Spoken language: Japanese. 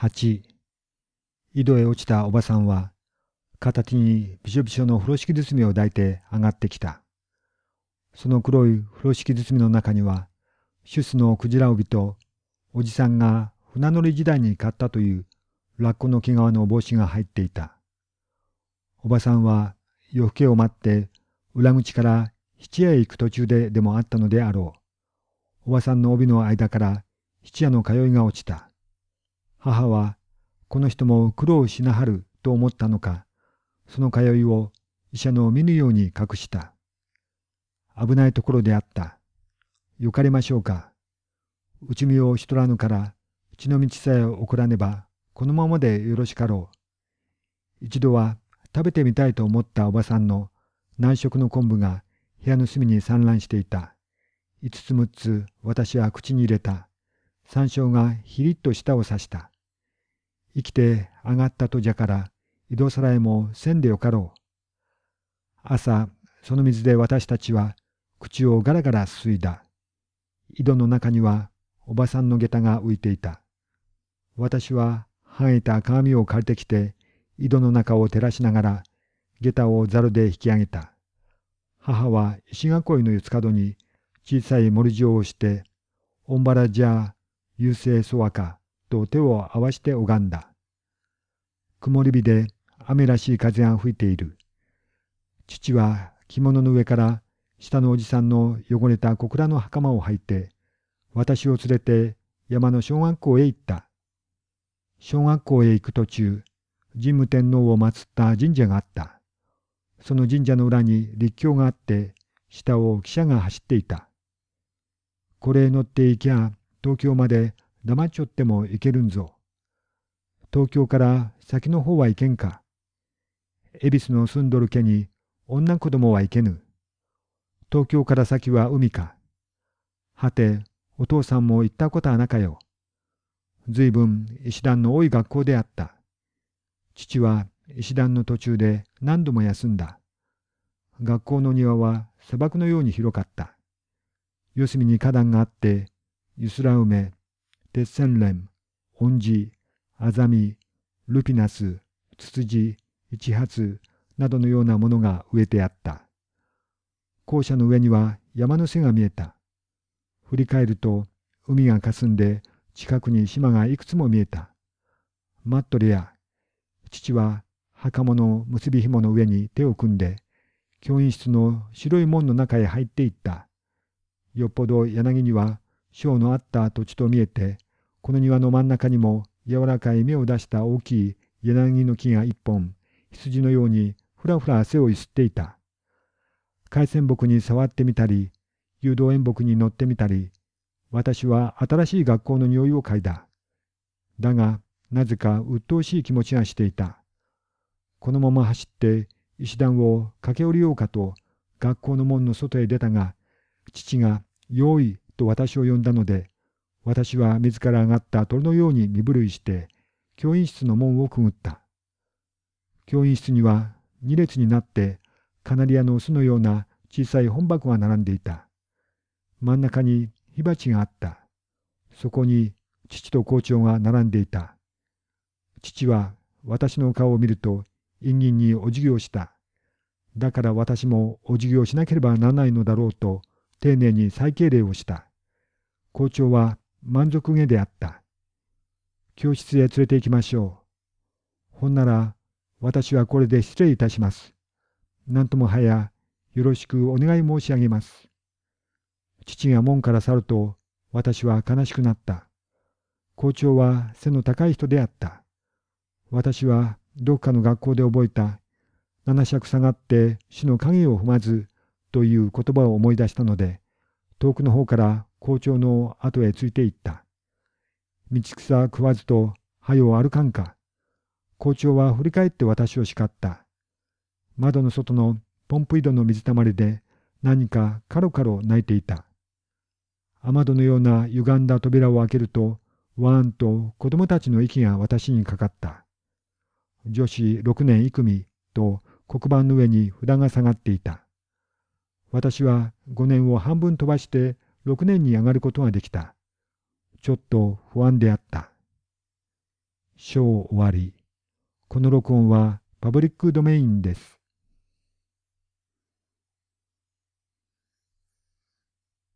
8井戸へ落ちたおばさんは片手にびしょびしょの風呂敷包みを抱いて上がってきた。その黒い風呂敷包みの中にはシュスのクジラ帯とおじさんが船乗り時代に買ったというラッコの毛皮の帽子が入っていた。おばさんは夜更けを待って裏口から質屋へ行く途中ででもあったのであろう。おばさんの帯の間から質屋の通いが落ちた。母はこの人も苦労しなはると思ったのか、その通いを医者の見ぬように隠した。危ないところであった。よかれましょうか。内身をしとらぬから血の道さえ起こらねばこのままでよろしかろう。一度は食べてみたいと思ったおばさんの内食の昆布が部屋の隅に散乱していた。五つ六つ私は口に入れた。山椒がひりっと舌を刺した。生きて上がったとじゃから井戸さらえもせんでよかろう。朝その水で私たちは口をガラガラすすいだ。井戸の中にはおばさんの下駄が浮いていた。私は剥いた鏡を借りてきて井戸の中を照らしながら下駄をざるで引き上げた。母は石囲いの四つ角に小さい森状をして、オンバラじゃ優勢そわかと手を合わして拝んだ。曇り日で雨らしい風が吹いている。父は着物の上から下のおじさんの汚れた小倉の袴を履いて、私を連れて山の小学校へ行った。小学校へ行く途中、神武天皇を祀った神社があった。その神社の裏に立教があって、下を汽車が走っていた。これへ乗って行きゃ、東京まで黙っちょっても行けるんぞ。東京から先の方は行けんか。恵比寿の住んどる家に女子供は行けぬ。東京から先は海か。はて、お父さんも行ったことはなかよ。ずいぶん石段の多い学校であった。父は石段の途中で何度も休んだ。学校の庭は砂漠のように広かった。四隅に花壇があって、ゆすら梅、鉄線蓮、恩寺、アザミ、ルピナス、ツツジ、一発などのようなものが植えてあった。校舎の上には山の背が見えた。振り返ると海が霞んで近くに島がいくつも見えた。マットレや、父は袴の結び紐の上に手を組んで、教員室の白い門の中へ入っていった。よっぽど柳には章のあった土地と見えて、この庭の真ん中にも柔らかい芽を出した大きい柳の木が一本、羊のようにふらふら背をゆすっていた。海鮮木に触ってみたり、誘導演木に乗ってみたり、私は新しい学校の匂いを嗅いだ。だが、なぜか鬱陶しい気持ちがしていた。このまま走って石段を駆け下りようかと学校の門の外へ出たが、父が用意と私を呼んだので、私は自ら上がった鳥のように身震いして、教員室の門をくぐった。教員室には二列になってカナリアの巣のような小さい本箱が並んでいた。真ん中に火鉢があった。そこに父と校長が並んでいた。父は私の顔を見ると陰銀にお辞儀をした。だから私もお辞儀をしなければならないのだろうと丁寧に再敬礼をした。校長は満足げであった。教室へ連れて行きましょう。ほんなら私はこれで失礼いたします。なんともはやよろしくお願い申し上げます。父が門から去ると私は悲しくなった。校長は背の高い人であった。私はどっかの学校で覚えた七尺下がって死の影を踏まずという言葉を思い出したので遠くの方から校長の後へついていった。道草食わずと、はよ歩かんか。校長は振り返って私を叱った。窓の外のポンプ井戸の水たまりで何かカロカロ泣いていた。雨戸のような歪んだ扉を開けると、わーんと子供たちの息が私にかかった。女子六年幾組と黒板の上に札が下がっていた。私は五年を半分飛ばして6年に上がることができた。ちょっと不安であった。章終わり。この録音はパブリックドメインです。